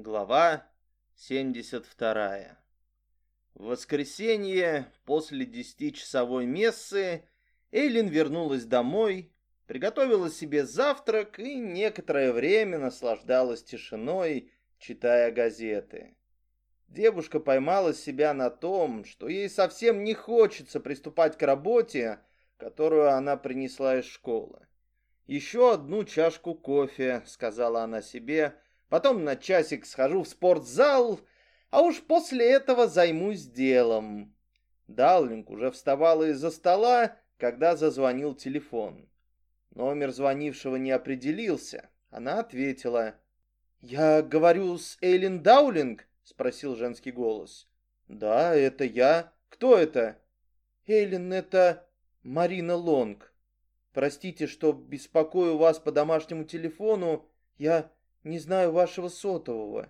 Глава 72. В воскресенье после десятичасовой мессы Эйлин вернулась домой, приготовила себе завтрак и некоторое время наслаждалась тишиной, читая газеты. Девушка поймала себя на том, что ей совсем не хочется приступать к работе, которую она принесла из школы. «Еще одну чашку кофе», — сказала она себе, — «потом на часик схожу в спортзал, а уж после этого займусь делом». Даулинг уже вставала из-за стола, когда зазвонил телефон. Номер звонившего не определился. Она ответила. «Я говорю с Эйлин Даулинг?» — спросил женский голос. «Да, это я. Кто это?» «Эйлин, это Марина Лонг». Простите, что беспокою вас по домашнему телефону. Я не знаю вашего сотового.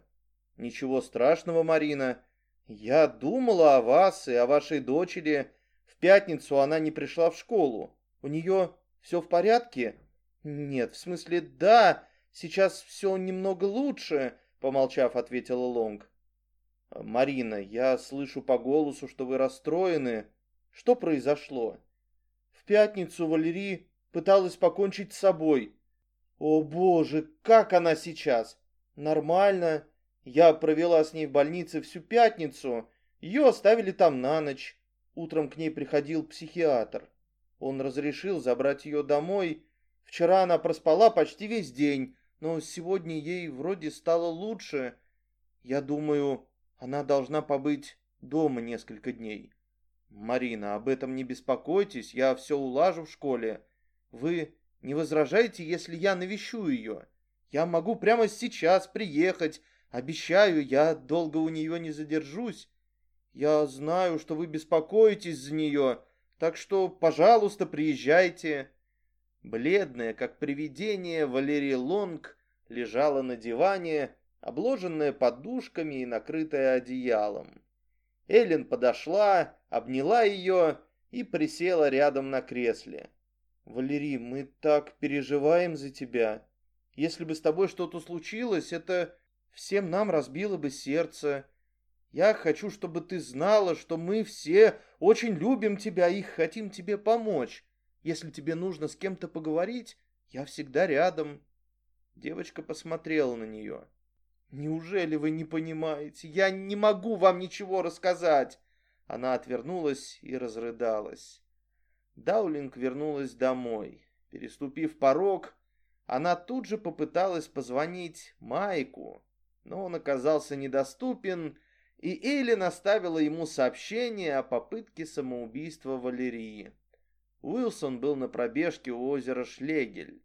Ничего страшного, Марина. Я думала о вас и о вашей дочери. В пятницу она не пришла в школу. У нее все в порядке? Нет, в смысле, да, сейчас все немного лучше, помолчав, ответила Лонг. Марина, я слышу по голосу, что вы расстроены. Что произошло? В пятницу Валерий пыталась покончить с собой. О боже, как она сейчас? Нормально. Я провела с ней в больнице всю пятницу. Ее оставили там на ночь. Утром к ней приходил психиатр. Он разрешил забрать ее домой. Вчера она проспала почти весь день, но сегодня ей вроде стало лучше. Я думаю, она должна побыть дома несколько дней. Марина, об этом не беспокойтесь, я все улажу в школе. Вы не возражаете, если я навещу ее? Я могу прямо сейчас приехать. Обещаю, я долго у нее не задержусь. Я знаю, что вы беспокоитесь за нее, так что, пожалуйста, приезжайте». Бледная, как привидение, Валерия Лонг лежала на диване, обложенная подушками и накрытая одеялом. Эллен подошла, обняла ее и присела рядом на кресле. Валерий, мы так переживаем за тебя. Если бы с тобой что-то случилось, это всем нам разбило бы сердце. Я хочу, чтобы ты знала, что мы все очень любим тебя и хотим тебе помочь. Если тебе нужно с кем-то поговорить, я всегда рядом. Девочка посмотрела на нее. Неужели вы не понимаете? Я не могу вам ничего рассказать. Она отвернулась и разрыдалась. Даулинг вернулась домой. Переступив порог, она тут же попыталась позвонить Майку, но он оказался недоступен, и Эйлин оставила ему сообщение о попытке самоубийства Валерии. Уилсон был на пробежке у озера Шлегель.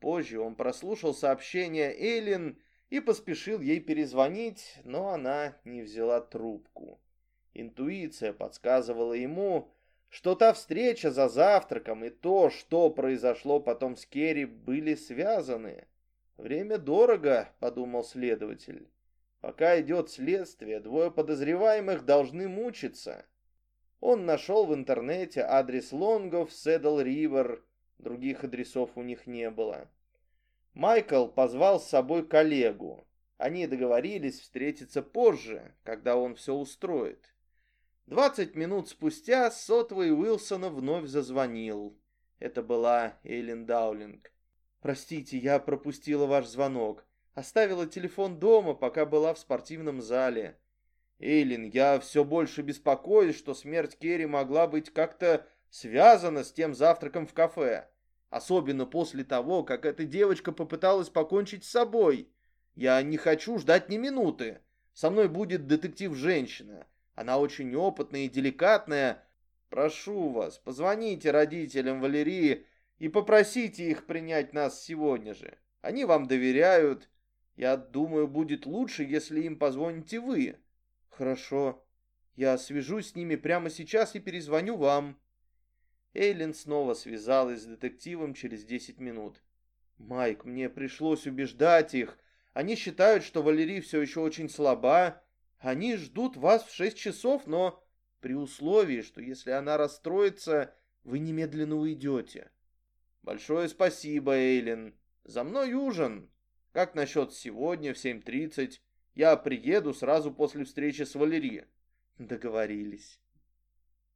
Позже он прослушал сообщение Эйлин и поспешил ей перезвонить, но она не взяла трубку. Интуиция подсказывала ему, что та встреча за завтраком и то, что произошло потом с Керри, были связаны. «Время дорого», — подумал следователь. «Пока идет следствие, двое подозреваемых должны мучиться». Он нашел в интернете адрес Лонгов, Седл Ривер, других адресов у них не было. Майкл позвал с собой коллегу. Они договорились встретиться позже, когда он все устроит. Двадцать минут спустя сотовый Уилсона вновь зазвонил. Это была Эйлин Даулинг. «Простите, я пропустила ваш звонок. Оставила телефон дома, пока была в спортивном зале». «Эйлин, я все больше беспокоюсь, что смерть Керри могла быть как-то связана с тем завтраком в кафе. Особенно после того, как эта девочка попыталась покончить с собой. Я не хочу ждать ни минуты. Со мной будет детектив-женщина. Она очень опытная и деликатная. Прошу вас, позвоните родителям Валерии и попросите их принять нас сегодня же. Они вам доверяют. Я думаю, будет лучше, если им позвоните вы. Хорошо. Я свяжусь с ними прямо сейчас и перезвоню вам. Эйлин снова связалась с детективом через 10 минут. «Майк, мне пришлось убеждать их. Они считают, что Валерий все еще очень слаба, они ждут вас в шесть часов, но при условии, что если она расстроится, вы немедленно уйдете. Большое спасибо, Эйлин. За мной ужин. Как насчет сегодня в семь тридцать? Я приеду сразу после встречи с Валерье. Договорились.